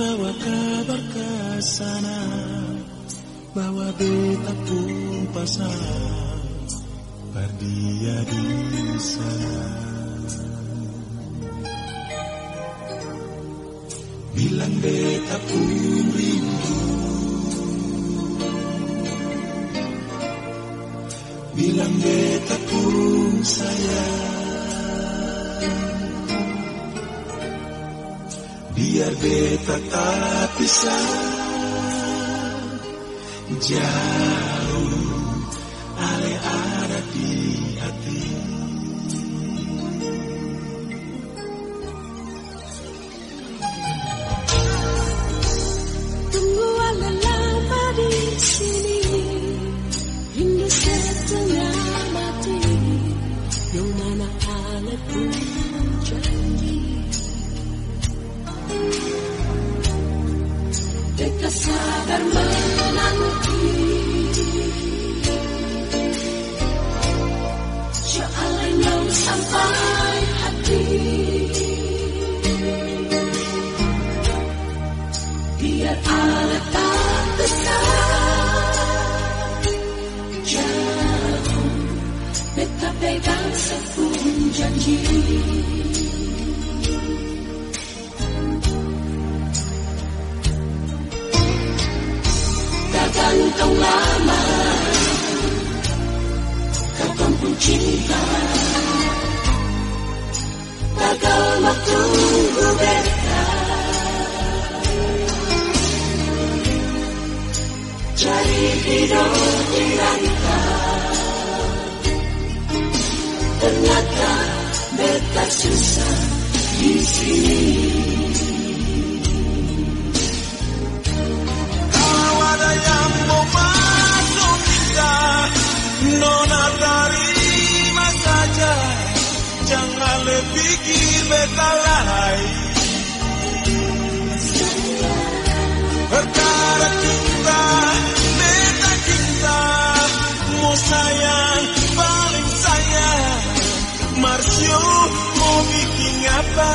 Bawa kabar ke sana bawa beta pun pasang berdia di sana. Bilang beta pun rindu. Bilang beta pun sayang. Biar beta tak bisa Jauh. Ale ada di hati sampai hati Biar alat tak besar Jauh Beta pegang sepun janji Tak lama Kapan pun cinta hidup di rantau Ternyata beta susah di sini Jangan pikir beta lain Perkara cinta, beta cinta Mau sayang, paling sayang Marsio mau bikin apa?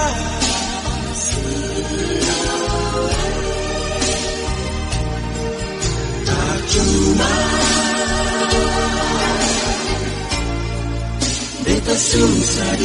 Tak cuma Beta susah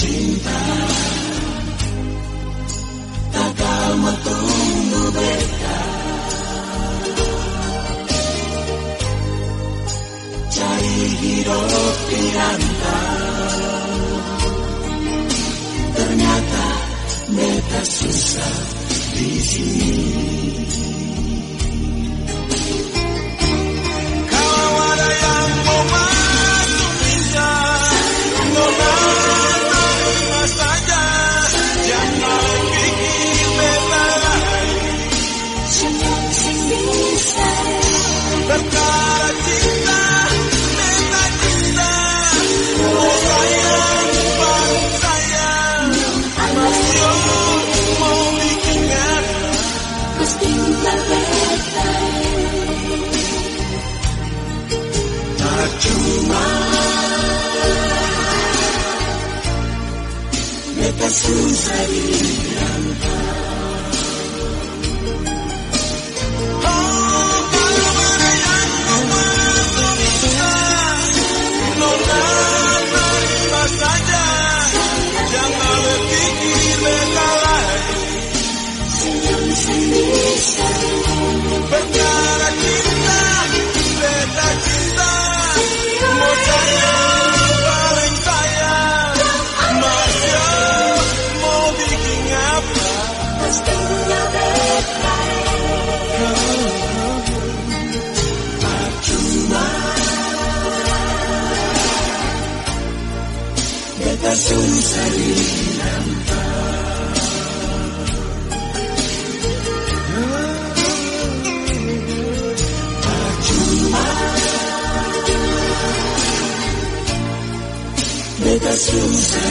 cinta. Tak kau beta. Cari hidup di Ternyata beta susah di sini Jangan berpikir beta lain Senyum sing susah dinantar tak Beta susah